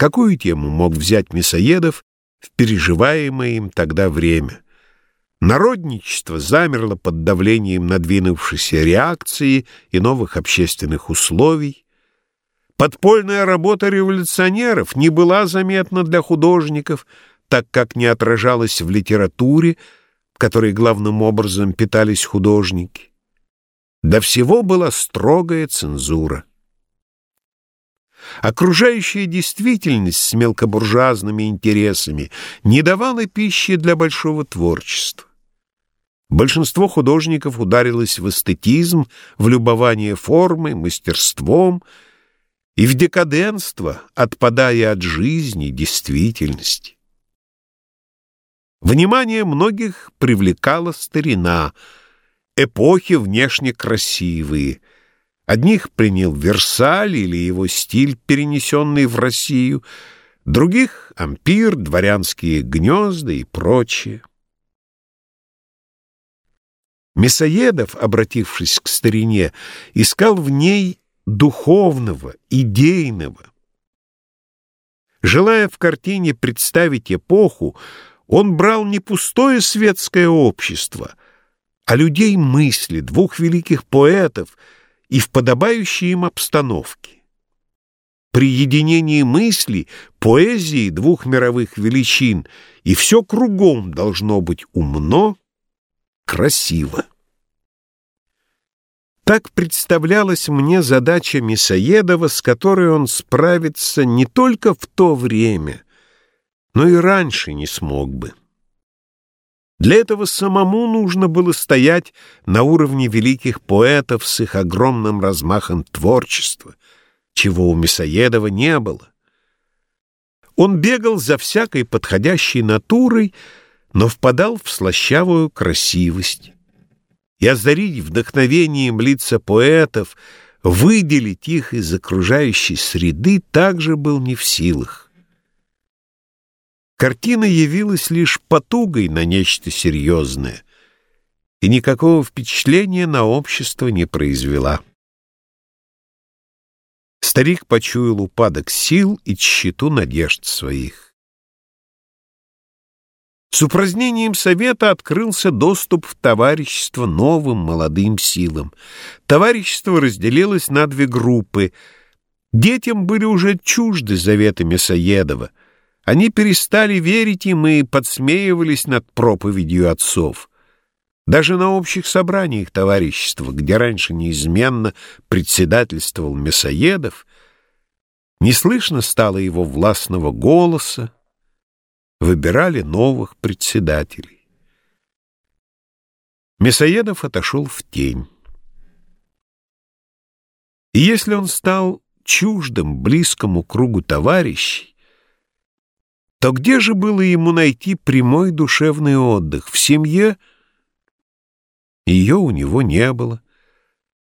Какую тему мог взять Мясоедов в переживаемое им тогда время? Народничество замерло под давлением надвинувшейся реакции и новых общественных условий. Подпольная работа революционеров не была заметна для художников, так как не отражалась в литературе, которой главным образом питались художники. До всего была строгая цензура. Окружающая действительность с мелкобуржуазными интересами не давала пищи для большого творчества. Большинство художников ударилось в эстетизм, в любование формой, мастерством и в декаденство, отпадая от жизни, действительности. Внимание многих привлекала старина, эпохи внешне красивые — Одних принял Версаль или его стиль, перенесенный в Россию, других — ампир, дворянские гнезда и прочее. Мясоедов, обратившись к старине, искал в ней духовного, идейного. Желая в картине представить эпоху, он брал не пустое светское общество, а людей мысли, двух великих поэтов — и в подобающей им обстановке. При единении мысли, поэзии двух мировых величин, и все кругом должно быть умно, красиво. Так представлялась мне задача Мясоедова, с которой он справится не только в то время, но и раньше не смог бы. Для этого самому нужно было стоять на уровне великих поэтов с их огромным размахом творчества, чего у Мясоедова не было. Он бегал за всякой подходящей натурой, но впадал в слащавую красивость. И озарить вдохновением лица поэтов, выделить их из окружающей среды также был не в силах. Картина явилась лишь потугой на нечто серьезное и никакого впечатления на общество не произвела. Старик почуял упадок сил и тщету надежд своих. С упразднением совета открылся доступ в товарищество новым молодым силам. Товарищество разделилось на две группы. Детям были уже чужды заветы Мясоедова — они перестали верить им и подсмеивались над проповедью отцов. Даже на общих собраниях товарищества, где раньше неизменно председательствовал Мясоедов, не слышно стало его властного голоса, выбирали новых председателей. Мясоедов отошел в тень. И если он стал чуждым близкому кругу товарищей, то где же было ему найти прямой душевный отдых? В семье? Ее у него не было.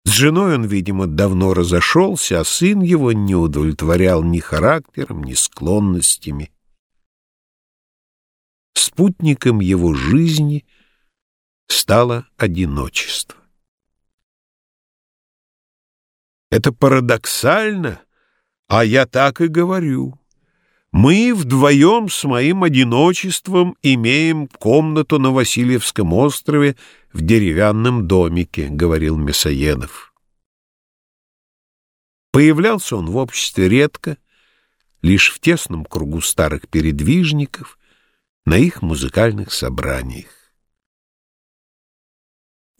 С женой он, видимо, давно разошелся, а сын его не удовлетворял ни характером, ни склонностями. Спутником его жизни стало одиночество. Это парадоксально, а я так и говорю. Мы вдвоем с моим одиночеством имеем комнату на Васильевском острове в деревянном домике, — говорил Мясоедов. Появлялся он в обществе редко, лишь в тесном кругу старых передвижников, на их музыкальных собраниях.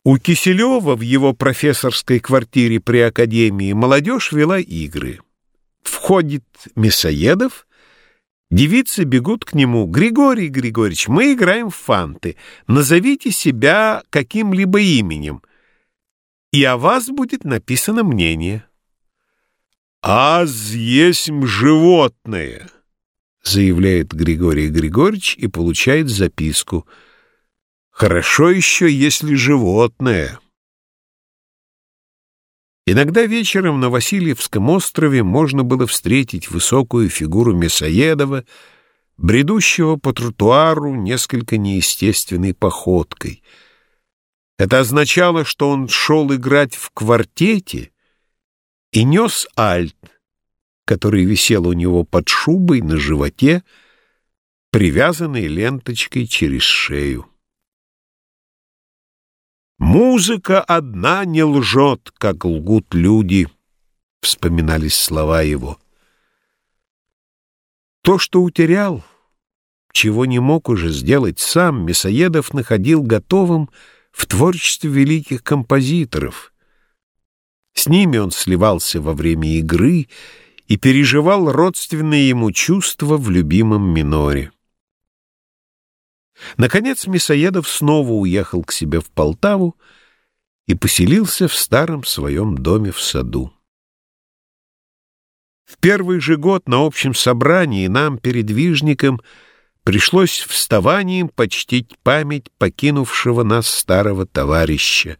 У Киселева в его профессорской квартире при Академии молодежь вела игры. Входит Мясоедов — Девицы бегут к нему. «Григорий Григорьевич, мы играем в фанты. Назовите себя каким-либо именем, и о вас будет написано мнение». «Аз есть животное», — заявляет Григорий Григорьевич и получает записку. «Хорошо еще, если животное». Иногда вечером на Васильевском острове можно было встретить высокую фигуру Мясоедова, бредущего по тротуару несколько неестественной походкой. Это означало, что он шел играть в квартете и нес альт, который висел у него под шубой на животе, привязанный ленточкой через шею. «Музыка одна не лжет, как лгут люди», — вспоминались слова его. То, что утерял, чего не мог уже сделать сам, Мясоедов находил готовым в творчестве великих композиторов. С ними он сливался во время игры и переживал родственные ему чувства в любимом миноре. Наконец Мясоедов снова уехал к себе в Полтаву и поселился в старом своем доме в саду. В первый же год на общем собрании нам, передвижникам, пришлось вставанием почтить память покинувшего нас старого товарища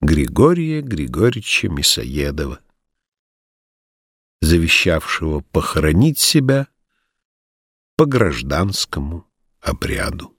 Григория Григорьевича Мясоедова, завещавшего похоронить себя по гражданскому обряду.